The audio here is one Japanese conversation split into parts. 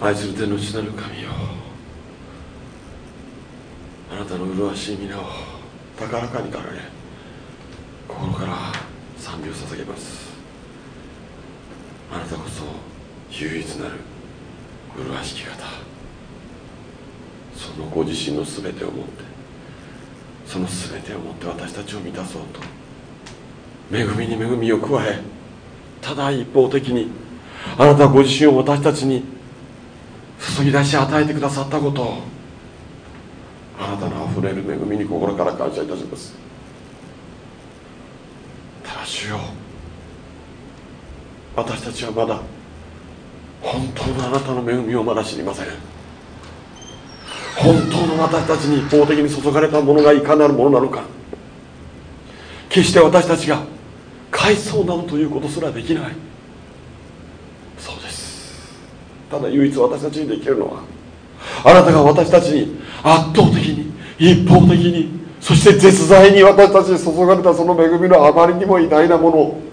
愛する天の父なる神よ。あなたの麗しい皆を高らかにかられ心から賛美を捧げます。あなたこそ唯一なる麗しき方。そのご自身の全てをもってその全てをもって私たちを満たそうと恵みに恵みを加えただ一方的にあなたご自身を私たちに注ぎ出し与えてくださったこと。をあなたのあふれる恵みに心から感謝いたします。ただ主よ。私たちはまだ本当のあなたの恵みをまだ知りません。本当の私たちに一方的に注がれたものがいかなるものなのか。決して私たちが返そうなどということすらできないそうですただ唯一私たちにできるのはあなたが私たちに圧倒的に一方的にそして絶大に私たちに注がれたその恵みのあまりにも偉大なものを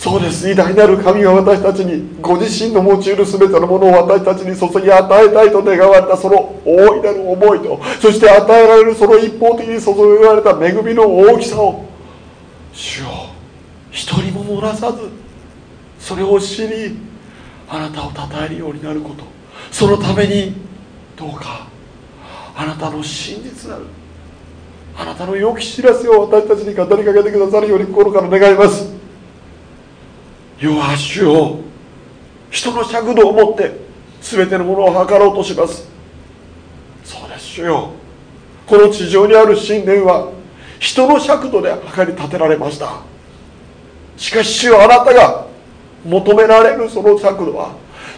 そうです。偉大なる神が私たちにご自身の用いる全てのものを私たちに注ぎ与えたいと願われたその大いなる思いとそして与えられるその一方的に注がれた恵みの大きさを主よ一人も漏らさずそれを知りあなたを称えるようになること。そのためにどうかあなたの真実なるあなたの良き知らせを私たちに語りかけてくださるように心から願います。弱主を人の尺度を持って全てのものを測ろうとします。そうです主よ。この地上にある神殿は人の尺度で測り立てられました。しかし主よあなたが求められるその尺度は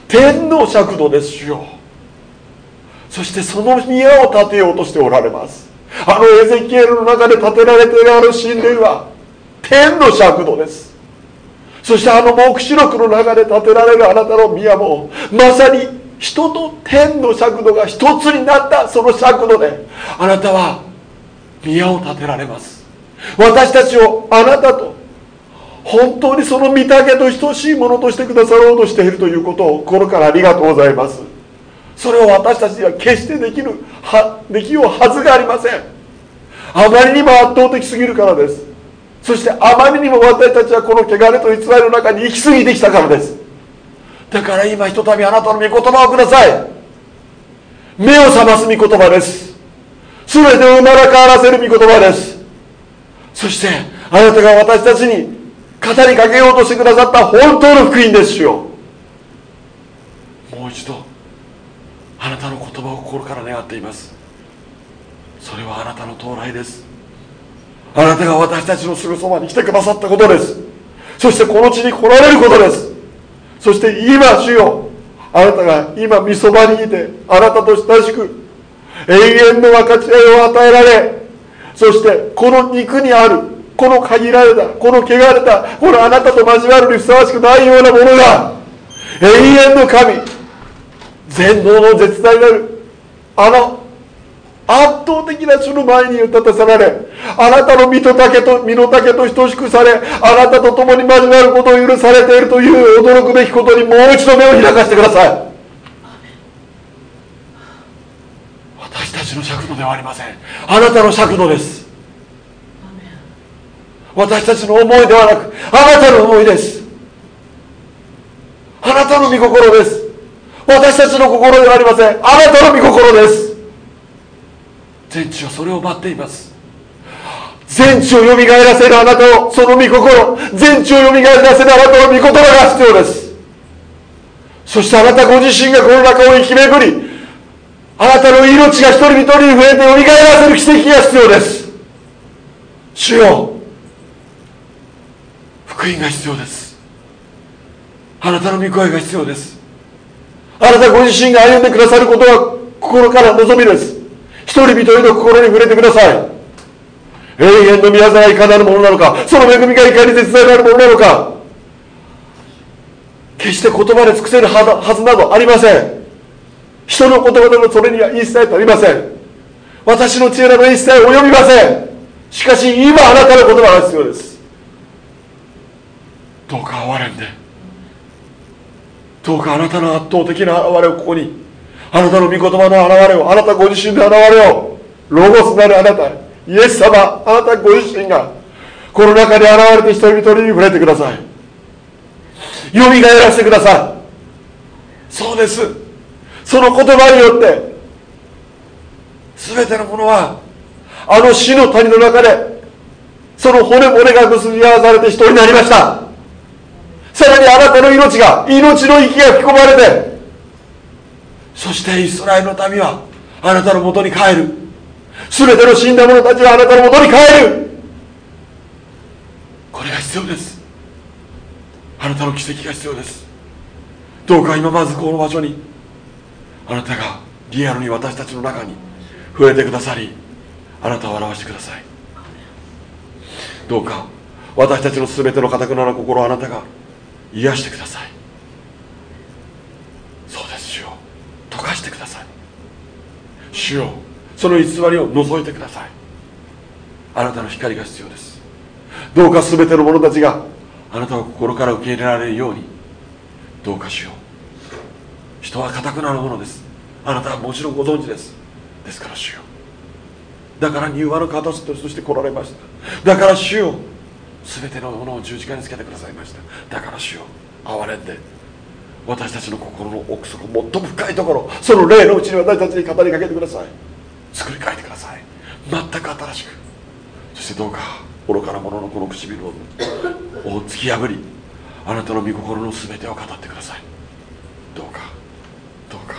天の尺度ですよ。そしてその宮を建てようとしておられます。あのエゼキエルの中で建てられているある神殿は天の尺度です。そしてあの黙示録の中で建てられるあなたの宮もまさに人と天の尺度が一つになったその尺度であなたは宮を建てられます。私たちをあなたと本当にその御岳と等しいものとしてくださろうとしているということを心からありがとうございます。それを私たちには決してできるはできようはずがありません。あまりにも圧倒的すぎるからです。そしてあまりにも私たちはこの汚れと偽りの中に行き過ぎてきたからです。だから今ひとたびあなたの御言葉をください。目を覚ます御言葉です。全てを生まれ変わらせる御言葉です。そしてあなたが私たちに語りかけようとしてくださった本当の福音ですよ。もう一度あなたの言葉を心から願っています。それはあなたの到来です。あなたが私たちのすぐそばに来てくださったことです。そしてこの地に来られることです。そして今主よあなたが今みそばにいてあなたと親しく永遠の分かち合いを与えられそしてこの肉にあるこの限られたこの汚れたこのあなたと交わるにふさわしくないようなものが永遠の神全能の絶大なるあの圧倒的な主の前に立たされあなたの身と丈と身の丈と等しくされあなたと共に交わることを許されているという驚くべきことにもう一度目を開かせてください。私たちの尺度ではありません。あなたの尺度です。私たちの思いではなくあなたの思いです。あなたの御心です。私たちの心ではありません。あなたの御心です。全地はそれを待っています。全地をよみがえらせるあなたをその御心。全地をよみがえらせるあなたの御言葉が必要です。そしてあなたご自身がこの中を生き巡りあなたの命が一人一人に増えてよみがえらせる奇跡が必要です。主よ福音が必要です。あなたの御声が必要です。あなたご自身が歩んでくださることは心から望みです。一人一人の心に触れてください。永遠の宮沢がいかなるものなのかその恵みがいかに絶大なるものなのか。決して言葉で尽くせるはずなどありません。人の言葉でもそれには一切足りません。私の知恵など一切及びません。しかし今あなたの言葉が必要です。どうか哀れんで。どうかあなたの圧倒的な現れをここに。あなたの御言葉の現れを。あなたご自身の現れを。ロゴスなるあなた。イエス様。あなたご自身が。この中に現れて人一人に触れてください。よみがえらせてください。そうです。その言葉によって。全てのものはあの死の谷の中でその骨骨が結び合わされて人になりました。さらにあなたの命が命の息が吹き込まれてそしてイスラエルの民はあなたのもとに帰る。全ての死んだ者たちはあなたのもとに帰る。これが必要です。あなたの奇跡が必要です。どうか今まずこの場所にあなたがリアルに私たちの中に触れてくださりあなたを表してください。どうか私たちの全ての堅くなる心をあなたが癒してください。そうです主よ。溶かしてください。主よその偽りを除いてください。あなたの光が必要です。どうか全ての者たちがあなたを心から受け入れられるように。どうかしよう人は固くなるものです。あなたはもちろんご存知です。ですから主よだから柔和の形として来られました。だから主よ全てのものを十字架につけてくださいました。だから主よ憐れんで私たちの心の奥底最も深いところその霊のうちに私たちに語りかけてください。作り変えてください。全く新しく。そしてどうか愚かな者のこの唇を突き破りあなたの御心の全てを語ってください。どうかどうか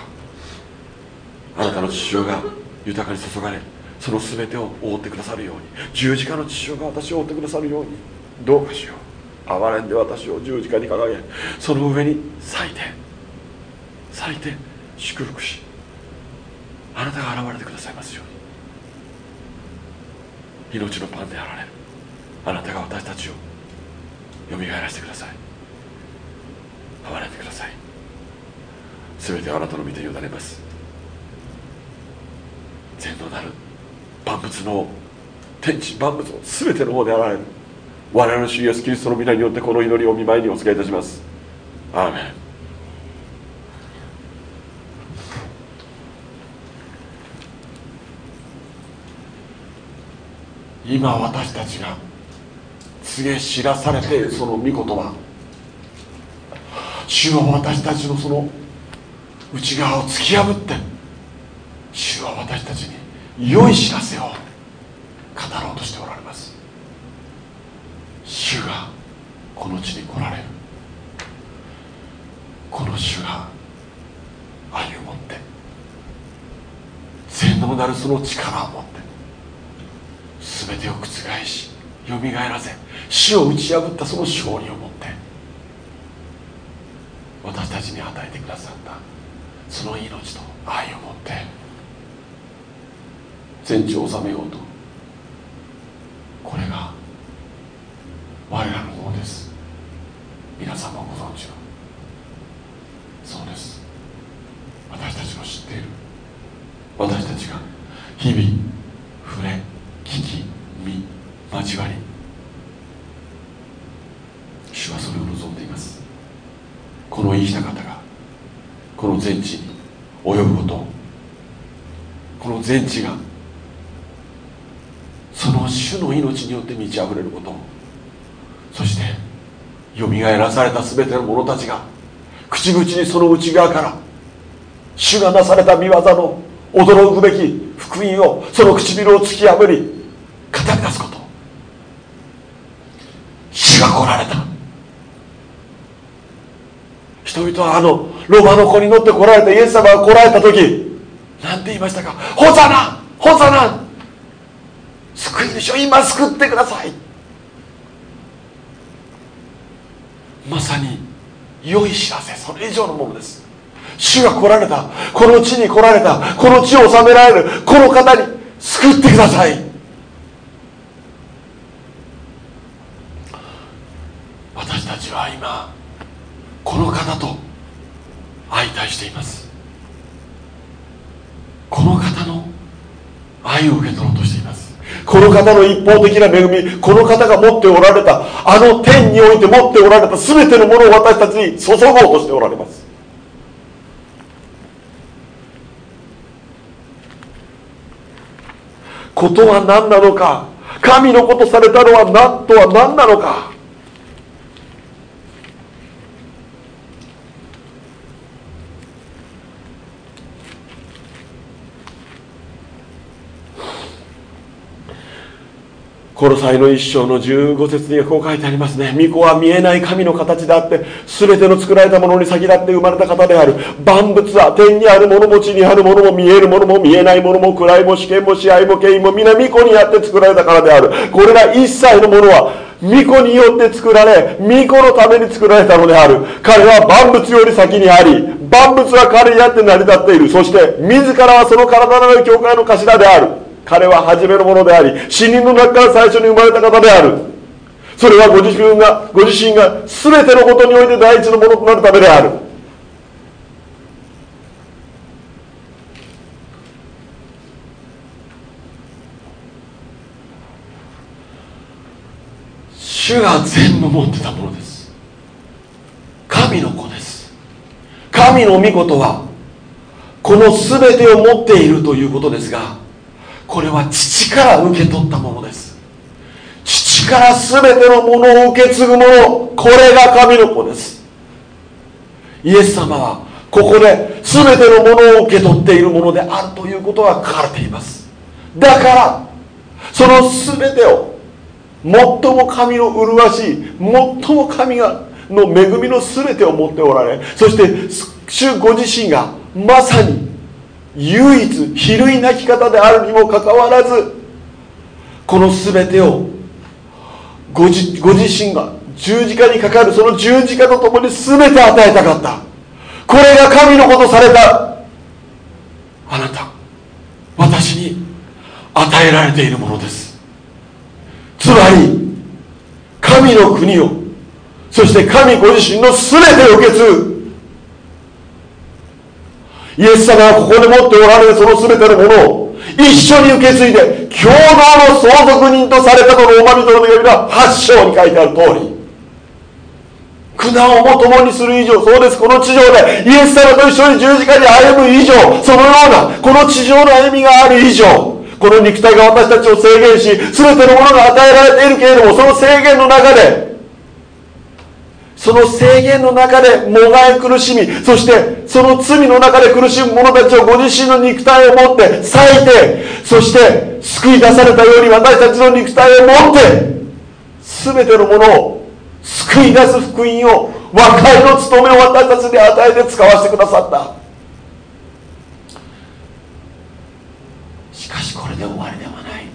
あなたの父親が豊かに注がれその全てを覆ってくださるように。十字架の父親が私を覆ってくださるように。どうかしよう。憐れんで私を十字架に掲げその上に咲いて咲いて祝福しあなたが現れてくださいますように。命のパンであられる。あなたが私たちをよみがえらせてください。憐れんでください。全てあなたの御手に委ねます。全能なる万物の天地万物の全ての方であられる。我々の主イエスキリストの皆によってこの祈りをお見舞いにお告げいたします。アーメン。今私たちが告げ知らされているその御言葉。主は私たちのその内側を突き破って主は私たちに良い知らせを語ろうとしておられます主がこの地に来られるこの主が愛を持って全能なるその力を持って全てを覆しよみがえらせ死を打ち破ったその勝利を持って私たちに与えてくださったその命と愛を持って全地を治めようとこれが我らの方です皆さんもご存知のそうです私たちの知っている私たちが日々触れ聞き見交わり主はそれを望んでいますこの生きた方がこの全地に及ぶこと。この全地がその主の命によって満ち溢れること。そしてよみがえらされた全ての者たちが口々にその内側から主がなされた見業の驚くべき福音をその唇を突き破り語り出すこと主が来られた人々はあのロバの子に乗って来られたイエス様が来られた時何て言いましたか「ホザナ！ホザナ！救い主を今救ってください」まさに良い知らせそれ以上のものです。主が来られた。この地に来られた。この地を治められる。この方に救ってください！私たちは今この方としています。この方の愛を受け取ろうとしています。この方の一方的な恵みこの方が持っておられたあの天において持っておられた全てのものを私たちに注ごうとしておられます。ことは何なのか神のことされたのは何とは何なのか。この際の一章の15節にはこう書いてありますね巫女は見えない神の形であって全ての作られたものに先立って生まれた方である。万物は天にあるものも地にあるものも見えるものも見えないものも位も試験も支配も権威も皆巫女にあって作られたからである。これら一切のものは巫女によって作られ巫女のために作られたのである。彼は万物より先にあり万物は彼にあって成り立っている。そして自らはその体のなる教会の頭である。彼は初めのものであり死人の中から最初に生まれた方である。それはご自分がご自身が全てのことにおいて第一のものとなるためである。主が全部持ってたものです。神の子です。神の御事はこの全てを持っているということですがこれは父から受け取ったものです。父から全てのものを受け継ぐものこれが神の子です。イエス様はここで全てのものを受け取っているものであるということが書かれています。だからその全てを最も神の麗しい最も神がの恵みの全てを持っておられそして主ご自身がまさに唯一比類なき方であるにもかかわらずこの全てをご自ご自身が十字架にかかるその十字架とともに全て与えたかった。これが神のことされたあなた私に与えられているものです。つまり神の国をそして神ご自身の全てを受け継ぐ。イエス様はここで持っておられるその全てのものを一緒に受け継いで共同の相続人とされたとのおまみとの手紙の8章に書いてある通り苦難をも共にする以上そうですこの地上でイエス様と一緒に十字架に歩む以上そのようなこの地上の歩みがある以上この肉体が私たちを制限し全てのものが与えられているけれどもその制限の中でその制限の中でもがい苦しみそしてその罪の中で苦しむ者たちをご自身の肉体を持って裂いてそして救い出されたように私たちの肉体を持って全てのものを救い出す福音を和解の務めを私たちに与えて使わせてくださった。しかしこれで終わりではない。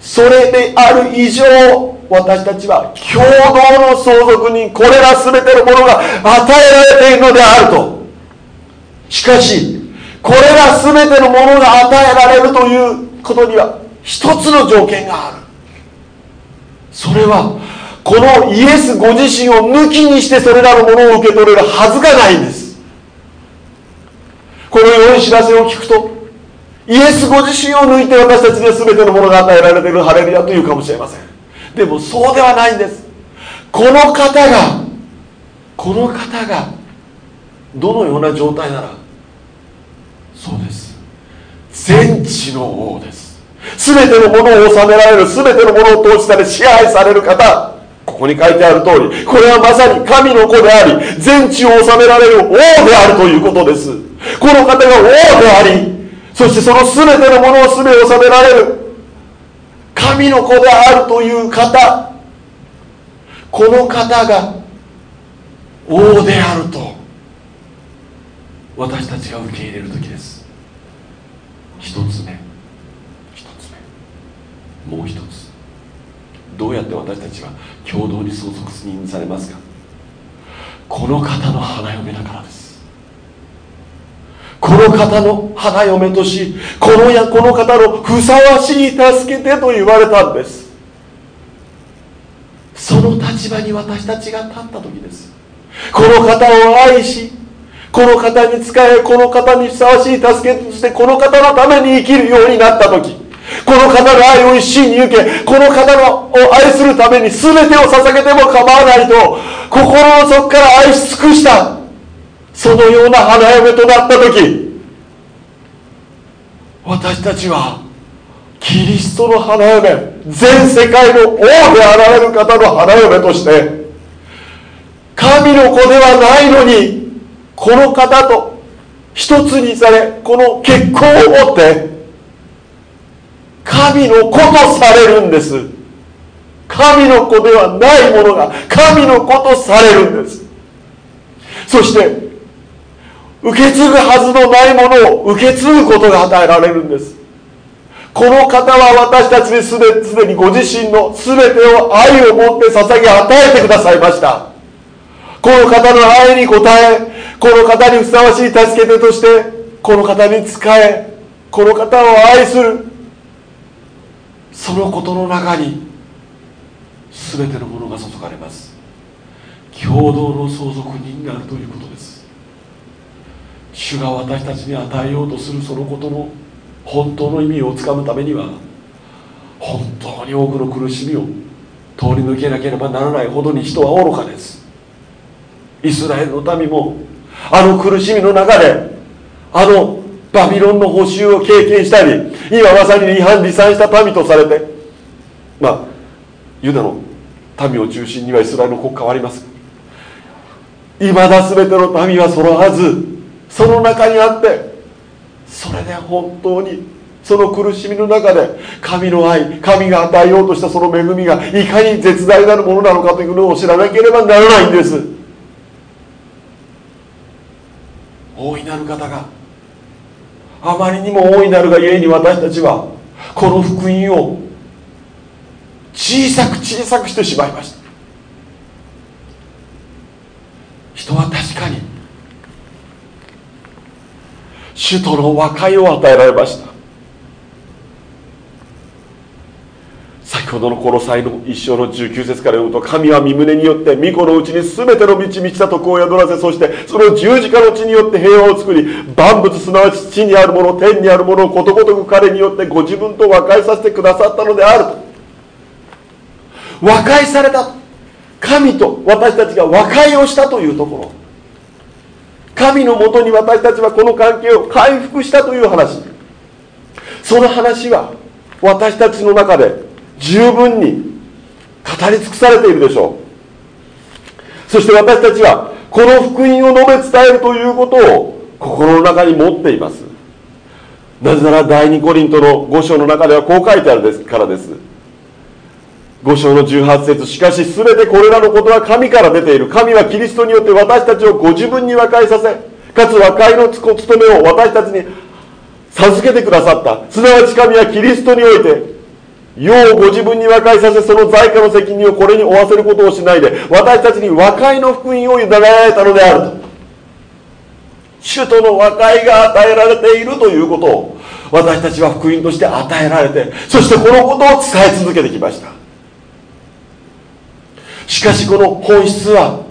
それである以上私たちは共同の相続人これら全てのものが与えられているのであると。しかしこれら全てのものが与えられるということには一つの条件がある。それはこのイエスご自身を抜きにしてそれらのものを受け取れるはずがないんです。この良い知らせを聞くとイエスご自身を抜いて私たちには全てのものが与えられている。ハレルヤというかもしれません。でもそうではないんです。この方がこの方がどのような状態ならそうです。全知の王です。全てのものを治められる全てのものを統治され支配される方ここに書いてある通りこれはまさに神の子であり全地を治められる王であるということです。この方が王でありそしてその全てのものを全て治められる神の子であるという方この方が王であると私たちが受け入れる時です。一つ目。一つ目。もう一つ。どうやって私たちは共同に相続人されますか？この方の花嫁だからです。この方の花嫁としこのやこの方のふさわしい助けてと言われたんです。その立場に私たちが立った時です。この方を愛しこの方に仕えこの方にふさわしい助けとしてこの方のために生きるようになった時この方の愛を一身に受けこの方のを愛するために全てを捧げても構わないと心の底から愛し尽くしたそのような花嫁となった時私たちはキリストの花嫁全世界の王であられる方の花嫁として神の子ではないのにこの方と一つにされこの結婚をもって神の子とされるんです。神の子ではないものが神の子とされるんです。そして受け継ぐはずのないものを受け継ぐことが与えられるんです。この方は私たちにすですでにご自身の全てを愛を持って捧げ与えてくださいました。この方の愛に応えこの方にふさわしい助け手としてこの方に仕えこの方を愛するそのことの中に全てのものが注がれます。共同の相続人になるということです。主が私たちに与えようとするそのことの本当の意味をつかむためには本当に多くの苦しみを通り抜けなければならないほどに人は愚かです。イスラエルの民もあの苦しみの中であのバビロンの補修を経験したり今まさに離反離散した民とされてまあユダの民を中心にはイスラエルの国家はあります。いまだ全ての民は揃わず。その中にあってそれで本当にその苦しみの中で神の愛神が与えようとしたその恵みがいかに絶大なるものなのかというのを知らなければならないんです。大いなる方があまりにも大いなるがゆえに私たちはこの福音を小さく小さくしてしまいました。人は確かに首都の和解を与えられました。先ほどのこの際の一生の19節から読むと神は身胸によって御子のうちに全ての満ち満ちた徳を宿らせそしてその十字架の地によって平和を作り万物すなわち地にあるもの天にあるものをことごとく彼によってご自分と和解させてくださったのである和解された神と私たちが和解をしたというところ。神のもとに私たちはこの関係を回復したという話。その話は私たちの中で十分に語り尽くされているでしょう。そして私たちはこの福音を述べ伝えるということを心の中に持っています。なぜなら第二コリントの5章の中ではこう書いてあるからです。5章の18節。しかし全てこれらのことは神から出ている。神はキリストによって私たちをご自分に和解させかつ和解の務めを私たちに授けてくださった。すなわち神はキリストにおいて世をご自分に和解させその在家の責任をこれに負わせることをしないで私たちに和解の福音を委ねられたのであると。主との和解が与えられているということを私たちは福音として与えられてそしてこのことを伝え続けてきました。しかしこの本質は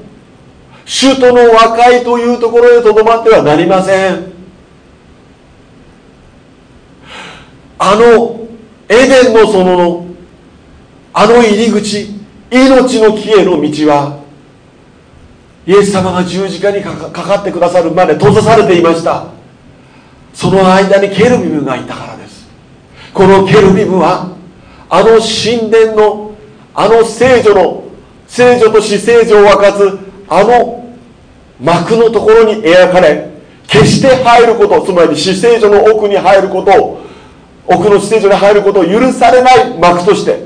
主との和解というところでとどまってはなりません。あのエデンの園のあの入り口命の木への道はイエス様が十字架にかかってくださるまで閉ざされていました。その間にケルビムがいたからです。このケルビムはあの神殿のあの聖女の聖女と死聖女を分かつあの幕のところに描かれ決して入ることつまり死聖女の奥に入ることを奥の死聖女に入ることを許されない幕として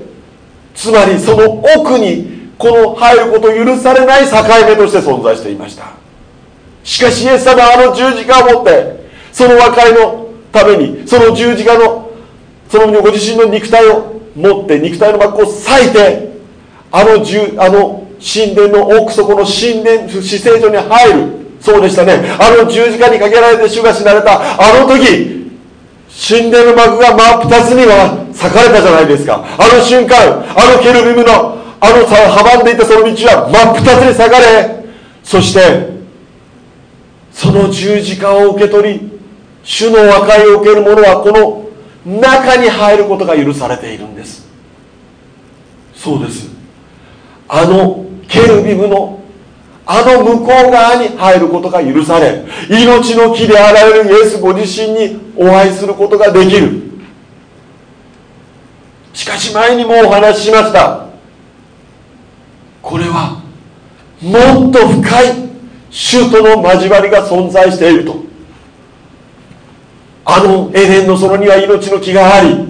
つまりその奥にこの入ることを許されない境目として存在していました。しかしイエス様はあの十字架を持ってその和解のためにその十字架のそのご自身の肉体を持って肉体の幕を裂いてあのあの神殿の奥底の神殿死聖所に入る。そうでしたね。あの十字架にかけられて主が死なれたあの時神殿の幕が真っ二つには裂かれたじゃないですか。あの瞬間あのケルビムのあの阻んでいたその道は真っ二つに裂かれそしてその十字架を受け取り主の和解を受ける者はこの中に入ることが許されているんです。そうです。あのケルビムのあの向こう側に入ることが許され命の木であられるイエスご自身にお会いすることができる。しかし前にもお話ししました。これはもっと深い主との交わりが存在していると。あのエデンの園には命の木があり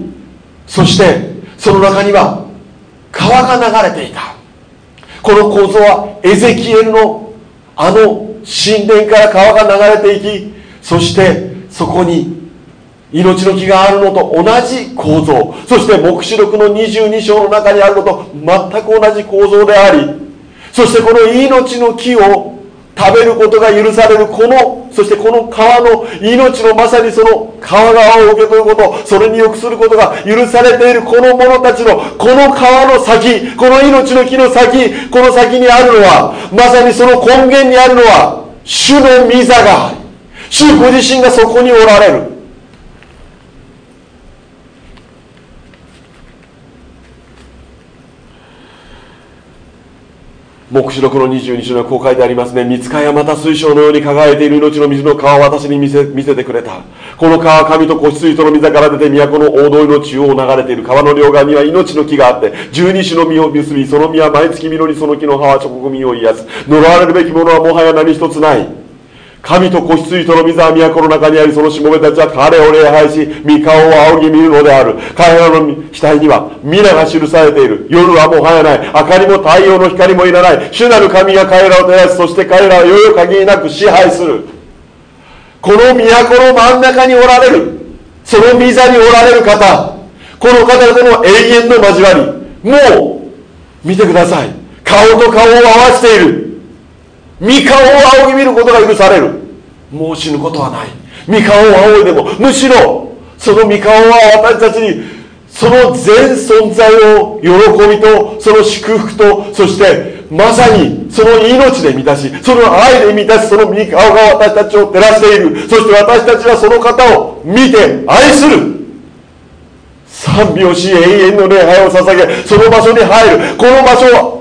そしてその中には川が流れていた。この構造はエゼキエルのあの神殿から川が流れていきそしてそこに命の木があるのと同じ構造。そして黙示録の22章の中にあるのと全く同じ構造でありそしてこの命の木を食べることが許されるこのそしてこの川の命のまさにその川側を受け取ることそれによくすることが許されているこの者たちのこの川の先この命の木の先この先にあるのはまさにその根源にあるのは主の御座があり主ご自身がそこにおられる。黙示録の22章にはこう書いてありますね。見つかやまた水晶のように輝いている命の水の川を私に見せ見せてくれた。この川は神と子羊との水から出て都の大通りの中央を流れている川の両側には命の木があって、十二種の実を結び、その実は毎月実りその木の葉は直国民を癒す。呪われるべきものはもはや何一つない。神と子羊との水は都の中にあり、そのしもべたちは彼を礼拝し、御顔を仰ぎ見るのである。彼らの額には皆が記されている。夜はもはやない。明かりも太陽の光もいらない。主なる神が彼らを照らす。そして彼らはよよ限りなく支配する。この都の真ん中におられる。その御座におられる方。この方との永遠の交わり。もう、見てください。顔と顔を合わせている。三顔を仰ぎ見ることが許される。もう死ぬことはない。三顔を仰いでもむしろその三顔は私たちにその全存在を喜びとその祝福とそしてまさにその命で満たしその愛で満たしその御顔が私たちを照らしている。そして私たちはその方を見て愛する。賛美をし永遠の礼拝を捧げその場所に入る。この場所は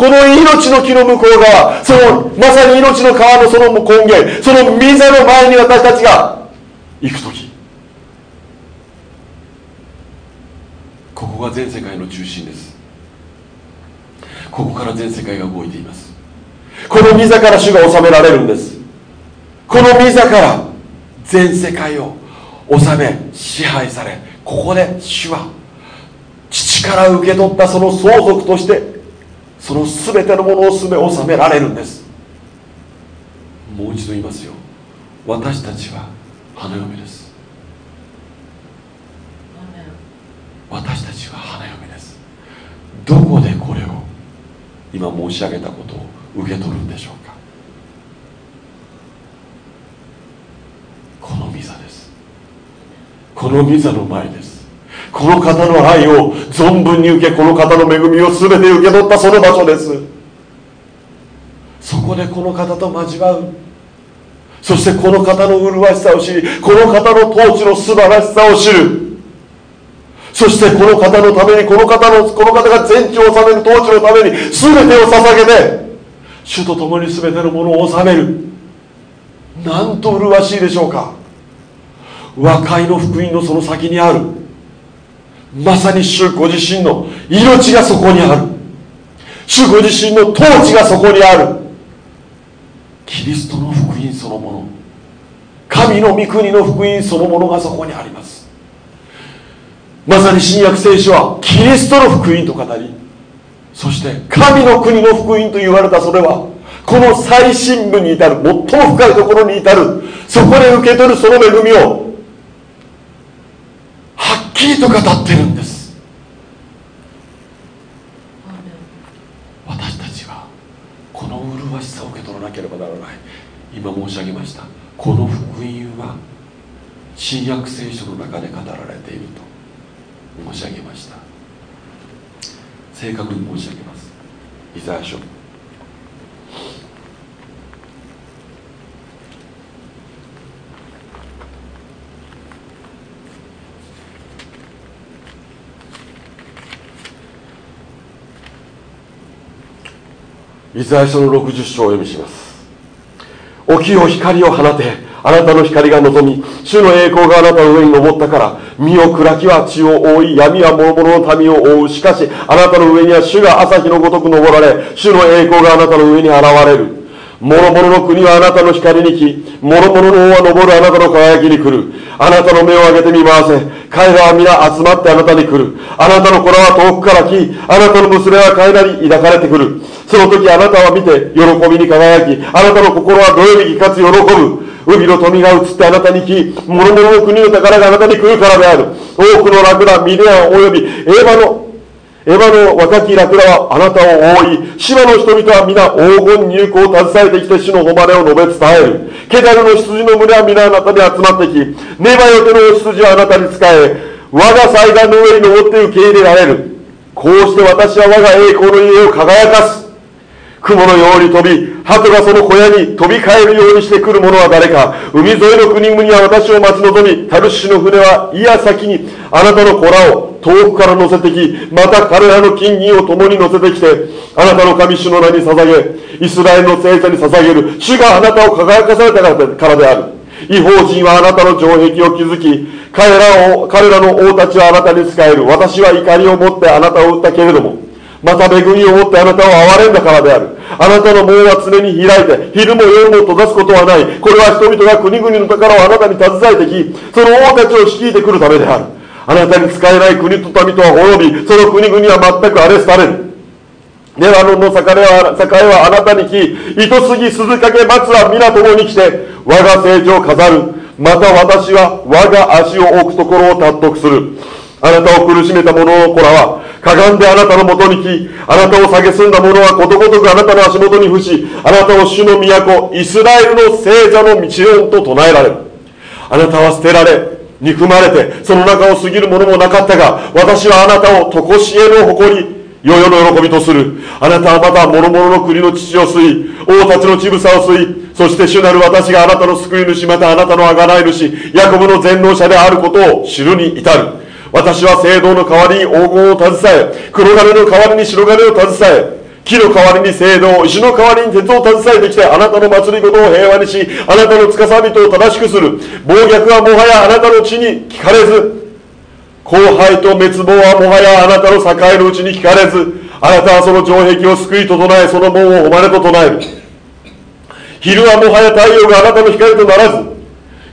この命の木の向こう側そのまさに命の川のその根源その水の前に私たちが行く時。ここが全世界の中心です。ここから全世界が動いています。この水から主が治められるんです。この水から全世界を治め支配されここで主は父から受け取ったその相続としてその全てのものを全て収められるんです。もう一度言いますよ。私たちは花嫁です。私たちは花嫁です。どこでこれを今申し上げたことを受け取るんでしょうか。この御座です。この御座の前です。この方の愛を存分に受けこの方の恵みを全て受け取ったその場所です。そこでこの方と交わうそしてこの方の麗しさを知りこの方の統治の素晴らしさを知る。そしてこの方のためにこの方のこの方が全地を治める統治のために全てを捧げて主と共に全てのものを治める。なんと麗しいでしょうか。和解の福音のその先にある。まさに主ご自身の命がそこにある。主ご自身の統治がそこにある。キリストの福音そのもの。神の御国の福音そのものがそこにあります。まさに新約聖書はキリストの福音と語りそして神の国の福音と言われたそれはこの最深部に至る最も深いところに至るそこで受け取るその恵みをきりと語ってるんです。私たちはこの麗しさを受け取らなければならない。今申し上げました。この福音は新約聖書の中で語られていると。申し上げました。正確に申し上げます。イザヤ書イザヤ書の60章を読みします起きよ光を放てあなたの光が望み主の栄光があなたの上に昇ったから身を暗きは地を覆い闇は諸々の民を覆うしかしあなたの上には主が朝日のごとく昇られ主の栄光があなたの上に現れる諸々の国はあなたの光に来、諸々の王は昇るあなたの輝きに来る。あなたの目を上げて見回せ。彼らは皆集まってあなたに来る。あなたの子らは遠くから来、あなたの娘は彼らに抱かれてくる。その時あなたは見て喜びに輝き、あなたの心はどよめきかつ喜ぶ。海の富が移ってあなたに来、諸々の国の宝があなたに来るからである。多くのラクダ、ミネア及びエヴァのエヴァの若きラクダはあなたを覆い、島の人々は皆黄金入港を携えてきて主の誉れを述べ伝える。ケダルの羊の群れは皆あなたに集まってき、ネバヨテの羊はあなたに仕え、我が祭壇の上に登って受け入れられる。こうして私は我が栄光の家を輝かす。雲のように飛び、鳩がその小屋に飛び返るようにしてくる者は誰か。海沿いの国々は私を待ち望み、タルシュの船はいや先にあなたの子らを遠くから乗せてき、また彼らの金銀を共に乗せてきて、あなたの神主の名に捧げ、イスラエルの聖者に捧げる、主があなたを輝かされたからである。違法人はあなたの城壁を築き、彼らを、彼らの王たちはあなたに仕える。私は怒りを持ってあなたを撃ったけれども、また恵みを持ってあなたを憐れんだからである。あなたの門は常に開いて、昼も夜も閉ざすことはない。これは人々が国々の宝をあなたに携えてき、その王たちを率いてくるためである。あなたに使えない国と民とは滅び、その国々は全く荒れ廃れる。ネバノンの栄は栄はあなたに来、糸杉鈴掛松は皆共に来て、我が聖地を飾る。また私は我が足を置くところを納得する。あなたを苦しめた者の子らは、かがんであなたのもとに来、あなたを蔑んだ者はことごとくあなたの足元に伏し、あなたを主の都、イスラエルの聖者の道音と唱えられる。あなたは捨てられ、憎まれて、その中を過ぎるものもなかったが、私はあなたを常しえの誇り、世々の喜びとする。あなたはまた諸々の国の父を吸い、王たちの乳房を吸い、そして主なる私があなたの救い主、またあなたの贖い主、ヤコブの全能者であることを知るに至る。私は聖堂の代わりに黄金を携え、黒金の代わりに白金を携え、木の代わりに聖堂、石の代わりに鉄を携えてきて、あなたの祭りごとを平和にし、あなたの司人を正しくする。暴虐はもはやあなたの地に聞かれず、後輩と滅亡はもはやあなたの栄のうちに聞かれず、あなたはその城壁を救いと唱え、その門を誉れと唱える。昼はもはや太陽があなたの光とならず、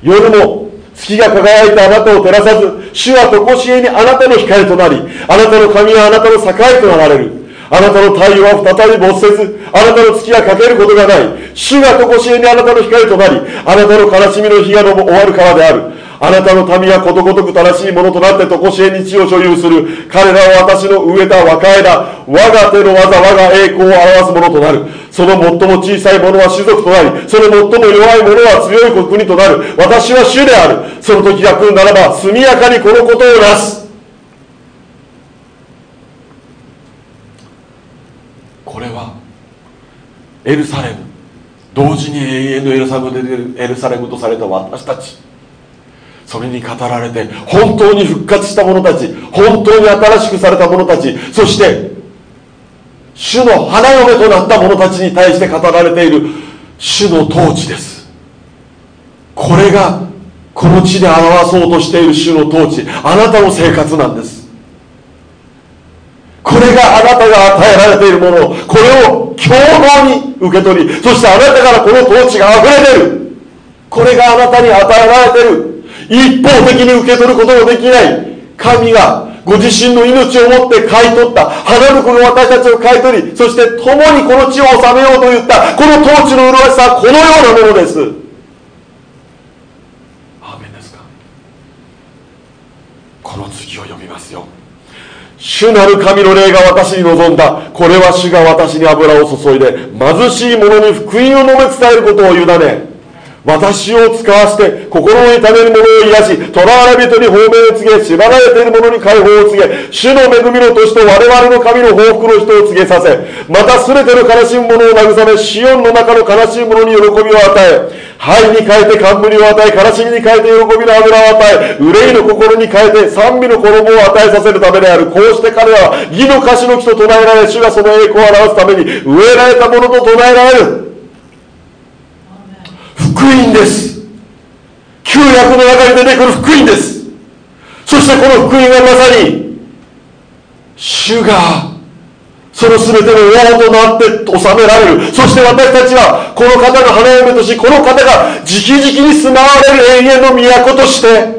夜も月が輝いてあなたを照らさず、主は常しえにあなたの光となり、あなたの神はあなたの境となられる。あなたの太陽は再び没せず、あなたの月は欠けることがない。主が常しえにあなたの光となり、あなたの悲しみの日が終わるからである。あなたの民はことごとく正しいものとなって常しえに地を所有する。彼らは私の植えた若枝、我が手の技、我が栄光を表すものとなる。その最も小さいものは種族となり、その最も弱いものは強い国となる。私は主である。その時が来るならば、速やかにこのことをなす。これは、エルサレム。同時に永遠のエルサレムでエルサレムとされた私たち。それに語られて本当に復活した者たち本当に新しくされた者たちそして主の花嫁となった者たちに対して語られている主の統治ですこれがこの地で表そうとしている主の統治あなたの生活なんですこれがあなたが与えられているものこれを共同に受け取りそしてあなたからこの統治が溢れてる。これがあなたに与えられている。一方的に受け取ることのできない。神がご自身の命をもって買い取った。花婿の私たちを買い取りそして共にこの地を治めようと言った。この統治の麗しさはこのようなものです。アーメンですか？この主なる神の霊が私に望んだ。これは主が私に油を注いで貧しい者に福音を述べ伝えることを委ね私を使わせて心を痛める者を癒し囚われ人に方面を告げ縛られている者に解放を告げ主の恵みの年と我々の神の報復の人を告げさせまた全ての悲しむ者を慰めシオンの中の悲しい者に喜びを与え灰に変えて冠を与え悲しみに変えて喜びの油を与え憂いの心に変えて賛美の衣を与えさせるためであるこうして彼らは義の歌詞の木と唱えられ主がその栄光を表すために植えられたものと唱えられる。福音です。旧約の中に出てくる福音です。そしてこの福音はまさに主がその全ての王となって治められる。そして私たちはこの方の花嫁としこの方が直々に住まわれる永遠の都として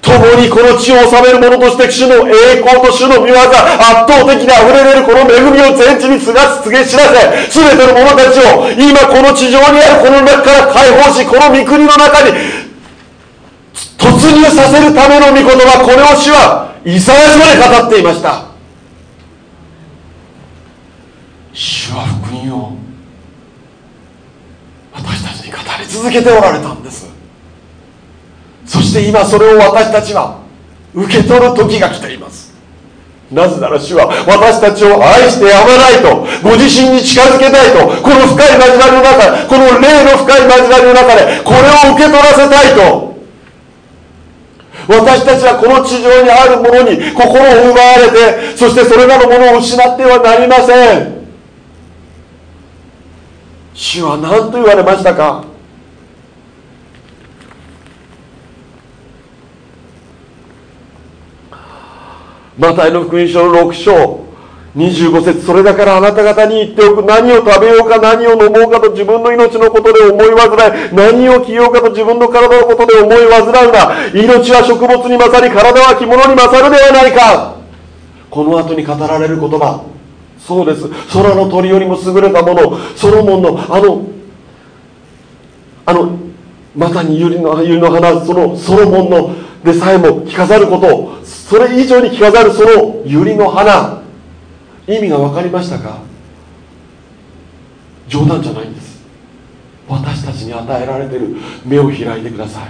共にこの地を治める者として主の栄光と主の御業圧倒的に溢れ出るこの恵みを全地に告が告げ知らせ全ての者たちを今この地上にあるこの中から解放しこの御国の中に突入させるための御言葉これを主はイザヤ書で語っていました主は福音を私たちに語り続けておられたんです。そして今それを私たちは受け取る時が来ています。なぜなら主は私たちを愛してやまないとご自身に近づけたいとこの深い交わりの中でこの霊の深い交わりの中でこれを受け取らせたいと。私たちはこの地上にあるものに心を奪われてそしてそれらのものを失ってはなりません。主は何と言われましたか？マタイの福音書の6章。25節それだからあなた方に言っておく。何を食べようか何を飲もうかと自分の命のことで思い煩い。何を着ようかと自分の体のことで思い煩うな命は食物に勝り体は着物に勝るではないか。この後に語られる言葉。そうです。空の鳥よりも優れたもの。ソロモンのあのあのまさにユリのユリの花そのソロモンのでさえも着飾ることそれ以上に着飾るそのユリの花。意味が分かりましたか？冗談じゃないんです。私たちに与えられてる。目を開いてください。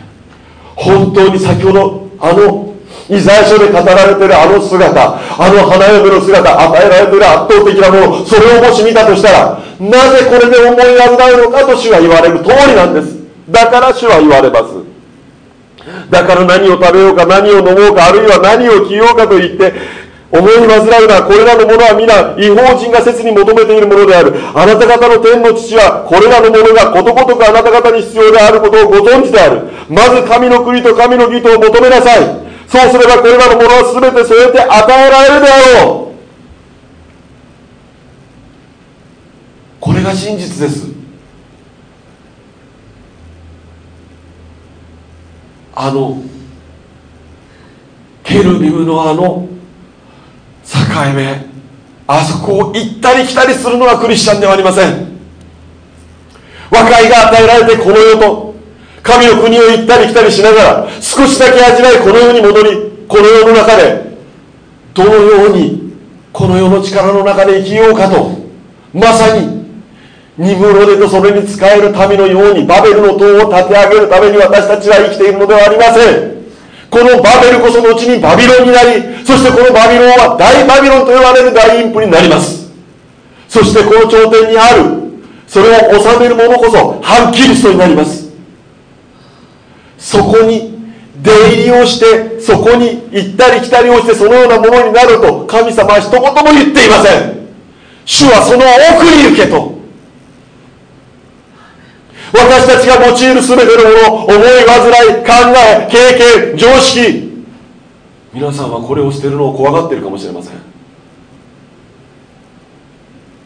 本当に先ほどあのイザヤ書で語られてるあの姿あの花嫁の姿与えられてる圧倒的なものそれをもし見たとしたらなぜこれで思い煩うのかと主は言われる通りなんです。だから主は言われます。だから何を食べようか何を飲もうかあるいは何を着ようかと言って思い煩うなこれらのものは皆違法人が切に求めているものである。あなた方の天の父はこれらのものがことごとくあなた方に必要であることをご存知である。まず神の国と神の義とを求めなさい。そうすればこれらのものは全てそうやって与えられるであろう。これが真実です。あのケルビムのあの境目あそこを行ったり来たりするのはクリスチャンではありません。和解が与えられてこの世と神の国を行ったり来たりしながら少しだけ味わいこの世に戻りこの世の中でどのようにこの世の力の中で生きようかとまさにニムロデとそれに仕える民のようにバベルの塔を建て上げるために私たちは生きているのではありません。このバベルこそ後にバビロンになりそしてこのバビロンは大バビロンと呼ばれる大インプになります。そしてこの頂点にあるそれを治める者こそ反キリストになります。そこに出入りをしてそこに行ったり来たりをしてそのようなものになると神様は一言も言っていません。主はその奥に行けと。私たちが用いる全てのもの思い煩い考え経験常識。皆さんはこれを捨てるのを怖がってるかもしれません。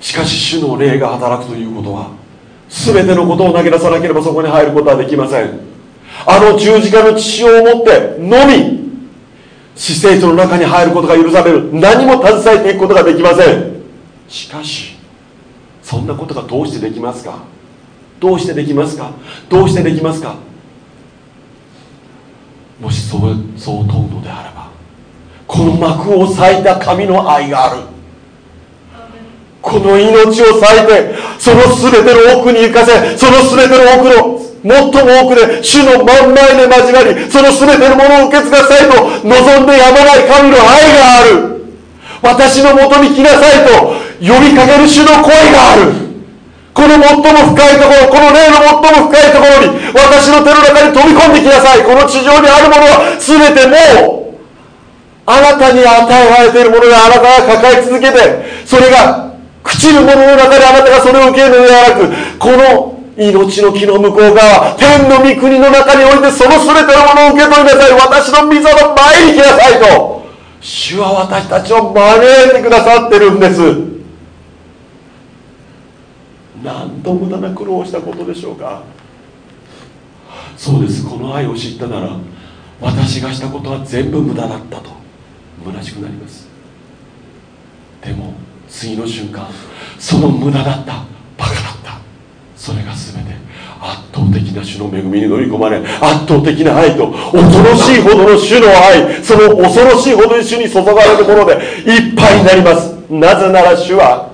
しかし主の霊が働くということは全てのことを投げ出さなければそこに入ることはできません。あの十字架の血を持ってのみ死聖書の中に入ることが許される。何も携えていくことができません。しかしそんなことがどうしてできますか？どうしてできますか？どうしてできますか？もしそうそう問うのであればこの幕を裂いた神の愛がある。この命を裂いてその全ての奥に行かせその全ての奥の最も多くで主の真ん前で交わりその全てのものを受け継がせたいと望んでやまない神の愛がある。私のもとに来なさいと呼びかける主の声がある。この最も深いところこの霊の最も深いところに私の手の中に飛び込んできなさい。この地上にあるものは全てもうあなたに与えられているものがあなたが抱え続けてそれが朽ちるものの中であなたがそれを受けるのではなくこの命の木の向こう側天の御国の中においてその全てのものを受け取りなさい。私の御座の前に来なさいと主は私たちを招いてくださってるんです。何と無駄な苦労をしたことでしょうか？そうです。この愛を知ったなら私がしたことは全部無駄だったと虚しくなります。でも次の瞬間その無駄だったバカだった。それが全て圧倒的な主の恵みに乗り込まれ圧倒的な愛と恐ろしいほどの主の愛その恐ろしいほどに主に注がれるものでいっぱいになります。なぜなら主は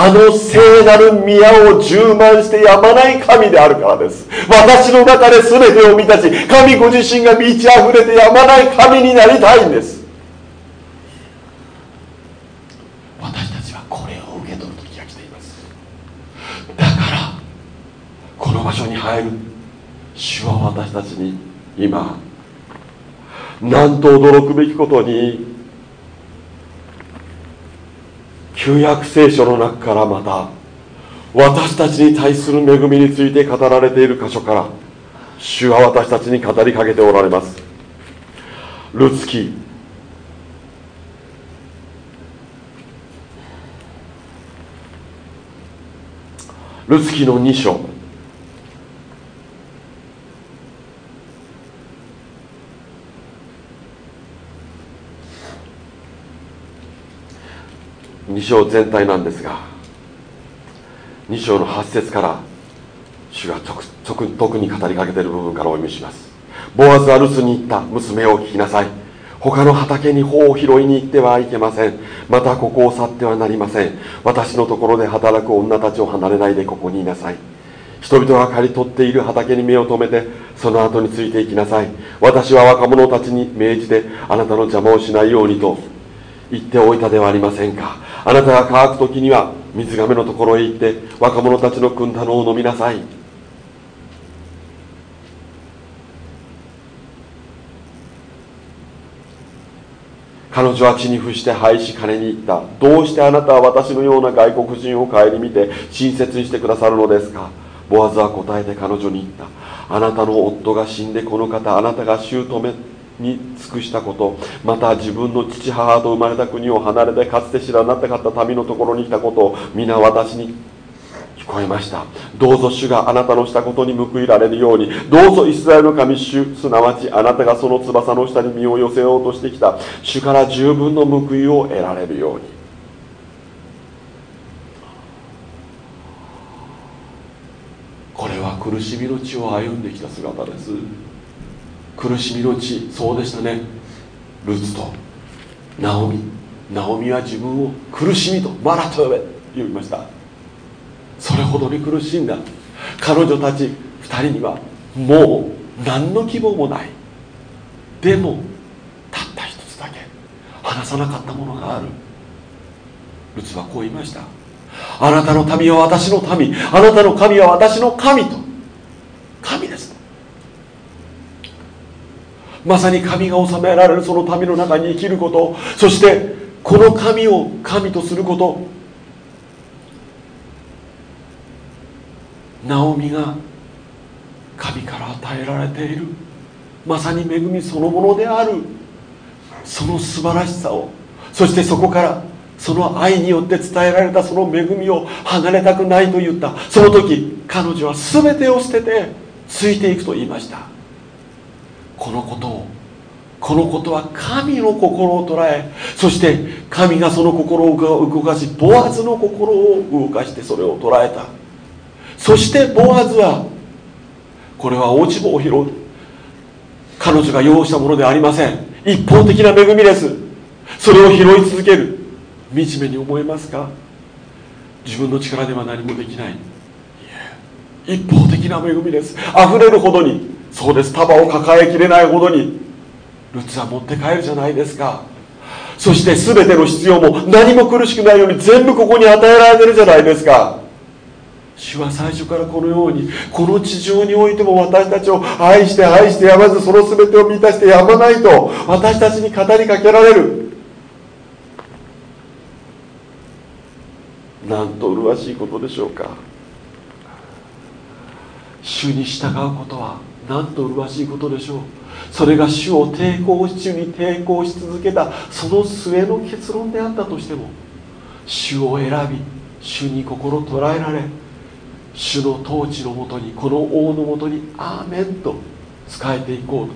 あの聖なる宮を充満してやまない神であるからです。私の中で全てを満たし神ご自身が満ち溢れてやまない神になりたいんです。私たちはこれを受け取る時が来ています。だからこの場所に入る。主は私たちに今なんと驚くべきことに旧約聖書の中からまた私たちに対する恵みについて語られている箇所から主は私たちに語りかけておられます。ルツキルツキの2章。2章全体なんですが2章の8節から主が特に語りかけている部分からお読みします。ボアズは留守に行った。娘を聞きなさい。他の畑に穂を拾いに行ってはいけません。またここを去ってはなりません。私のところで働く女たちを離れないでここにいなさい。人々が刈り取っている畑に目を留めてその後についていきなさい。私は若者たちに命じてあなたの邪魔をしないようにと言っておいたではありませんか。あなたが乾く時には水がめのところへ行って若者たちの汲んだのを飲みなさい。彼女は血に伏して廃し金に行った。どうしてあなたは私のような外国人を顧みて親切にしてくださるのですか。ボアズは答えて彼女に言った。あなたの夫が死んでこの方あなたが姑に尽くしたこと。また自分の父母と生まれた国を離れてかつて知らなかった民のところに来たこと。を皆私に聞こえました。どうぞ主があなたのしたことに報いられるように。どうぞイスラエルの神主すなわちあなたがその翼の下に身を寄せようとしてきた。主から十分の報いを得られるように。これは苦しみの地を歩んできた姿です。苦しみの地そうでしたね。ルツとナオミ。ナオミは自分を苦しみとマラと呼べ言いました。それほどに苦しんだ。彼女たち2人にはもう何の希望もない。でもたった一つだけ話さなかったものがある。ルツはこう言いました。あなたの民は私の民。あなたの神は私の神と。神です。まさに神が治められるその民の中に生きること。そしてこの神を神とすること。ナオミが神から与えられている。まさに恵みそのものである。その素晴らしさを。そしてそこからその愛によって伝えられたその恵みを離れたくないと言った。その時彼女は全てを捨ててついていくと言いました。このことをこのことは神の心を捉えそして神がその心を動かしボアズの心を動かしてそれを捉えた。そしてボアズはこれは落ち葉を拾う。彼女が用意したものではありません。一方的な恵みです。それを拾い続ける。惨めに思えますか？自分の力では何もできない。一方的な恵みです。溢れるほどに。そうです。束を抱えきれないほどにルツは持って帰るじゃないですか。そして全ての必要も何も苦しくないように全部ここに与えられてるじゃないですか。主は最初からこのようにこの地上においても私たちを愛して愛してやまずその全てを満たしてやまないと私たちに語りかけられる。なんと麗しいことでしょうか。主に従うことはなんと麗しいことでしょう。それが主を抵抗主に抵抗し続けたその末の結論であったとしても主を選び主に心捉えられ主の統治のもとにこの王のもとにアーメンと仕えていこうと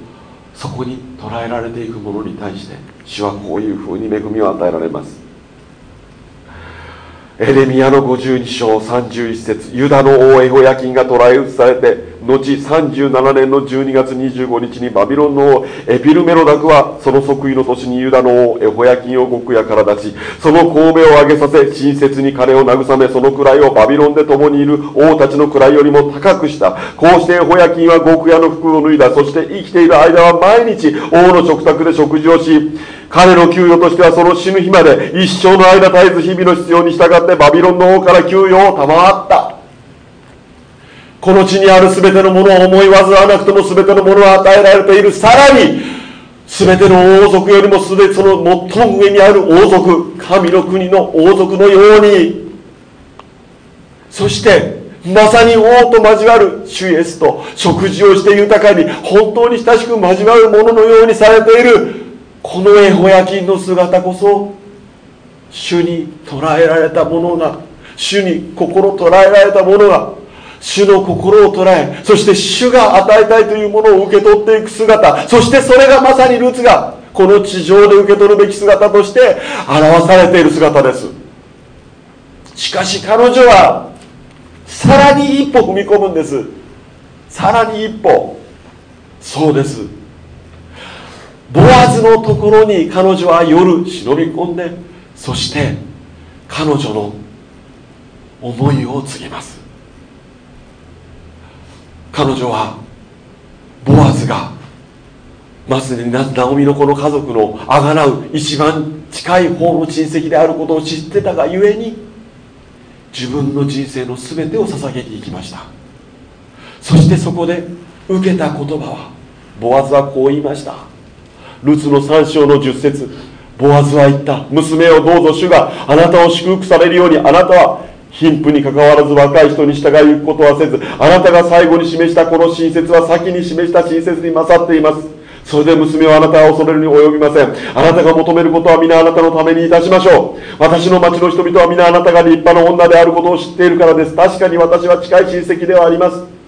そこに捉えられていくものに対して主はこういうふうに恵みを与えられます。エレミヤの52章31節ユダの王エホヤキンが捕らえ移されて後37年の12月25日にバビロンの王エピルメロダクはその即位の年にユダの王エホヤキンを極夜から出しその神戸を上げさせ親切に彼を慰めその位をバビロンで共にいる王たちの位よりも高くした。こうしてエホヤキンは極夜の服を脱いだ。そして生きている間は毎日王の食卓で食事をし彼の給与としてはその死ぬ日まで一生の間絶えず日々の必要に従ってバビロンの王から給与を賜った。この地にある全てのものを思い煩わなくても全てのものを与えられている。さらに全ての王族よりも全てその最も上にある王族神の国の王族のように。そしてまさに王と交わる主イエスと食事をして豊かに本当に親しく交わるもののようにされている。このエホヤキンの姿こそ主に捉えられたものが主に心捉えられたものが主の心を捉えそして主が与えたいというものを受け取っていく姿そしてそれがまさにルーツがこの地上で受け取るべき姿として表されている姿です。しかし彼女はさらに一歩踏み込むんです。さらに一歩。そうです。ボアズのところに彼女は夜忍び込んでそして彼女の思いを告げます。彼女はボアズがまずナオミのこの家族のあがなう一番近い方の親戚であることを知ってたがゆえに自分の人生の全てを捧げていきました。そしてそこで受けた言葉はボアズはこう言いました。ルツの3章の10節。ボアズは言った。娘をどうぞ主があなたを祝福されるようにあなたは貧富にかかわらず若い人に従い行くことはせずあなたが最後に示したこの親切は先に示した親切に勝っています。それで娘はあなたは恐れるに及びません。あなたが求めることは皆あなたのためにいたしましょう。私の町の人々は皆あなたが立派な女であることを知っているからです。確かに私は近い親戚ではあります。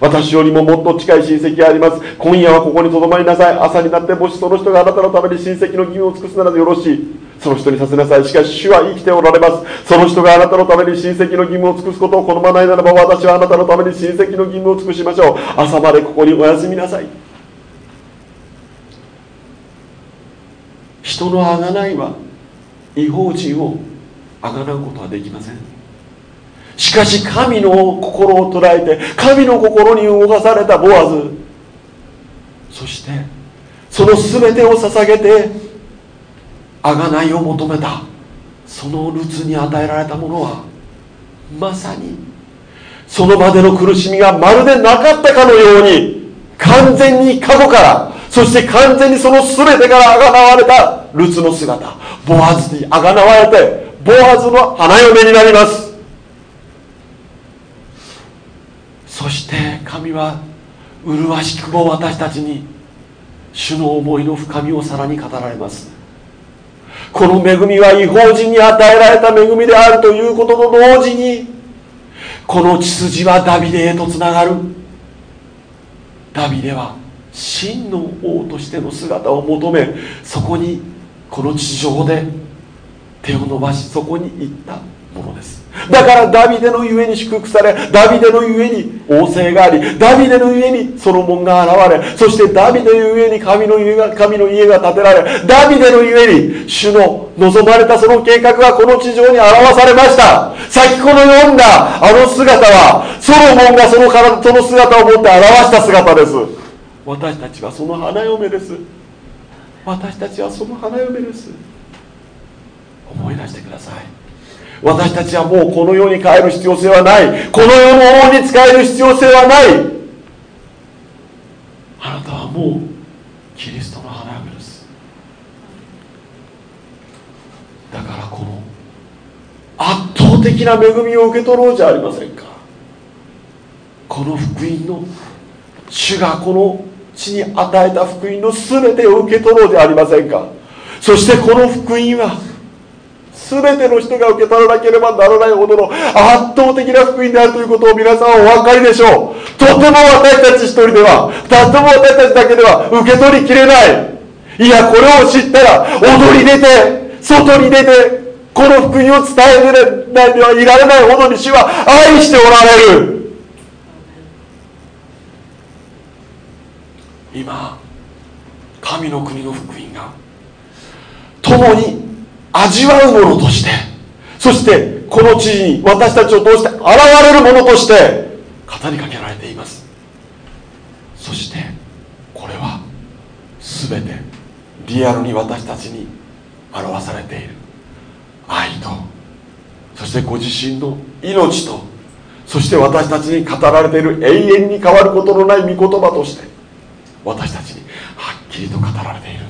私よりももっと近い親戚があります。今夜はここにとどまりなさい。朝になってもしその人があなたのために親戚の義務を尽くすならよろしい。その人にさせなさい。しかし主は生きておられます。その人があなたのために親戚の義務を尽くすことを好まないならば私はあなたのために親戚の義務を尽くしましょう。朝までここにお休みなさい。人の贖いは違法人を贖うことはできません。しかし神の心を捉えて神の心に動かされたボアズ。そしてその全てを捧げて贖いを求めた。そのルツに与えられたものはまさにその場での苦しみがまるでなかったかのように完全に過去からそして完全にその全てから贖われたルツの姿。ボアズに贖われてボアズの花嫁になりますそして神は麗しくも私たちに主の思いの深みをさらに語られます。この恵みは違法人に与えられた恵みであるということと同時にこの血筋はダビデへとつながる。ダビデは真の王としての姿を求めそこにこの地上で手を伸ばしそこに行ったものです。だからダビデのゆえに祝福されダビデのゆえに王政がありダビデのゆえにソロモンが現れそしてダビデのゆえに神の家が神の家が建てられダビデのゆえに主の望まれたその計画がこの地上に表されました。先ほど読んだあの姿はソロモンがその体その姿を持って表した姿です。私たちはその花嫁です。私たちはその花嫁です。思い出してください。私たちはもうこの世に帰る必要性はない。この世の王に仕える必要性はない。あなたはもうキリストの花嫁ですだからこの圧倒的な恵みを受け取ろうじゃありませんか。この福音の主がこの地に与えた福音の全てを受け取ろうじゃありませんか。そしてこの福音は全ての人が受け取らなければならないほどの圧倒的な福音であるということを皆さんはお分かりでしょう。とても私たち一人ではとても私たちだけでは受け取りきれない。いやこれを知ったら踊り出て外に出てこの福音を伝えないではいられないほどに主は愛しておられる。今神の国の福音が共に味わうものとしてそしてこの地に私たちを通して現れるものとして語りかけられています。そしてこれは全てリアルに私たちに表されている。愛とそしてご自身の命とそして私たちに語られている永遠に変わることのない御言葉として私たちにはっきりと語られている。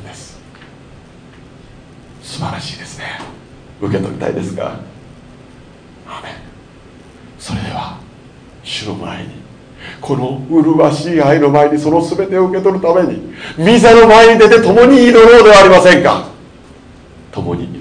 素晴らしいですね。受け取りたいですが。それでは主の前にこの麗しい愛の前にその全てを受け取るために店の前に出て共に祈ろうではありませんか。共に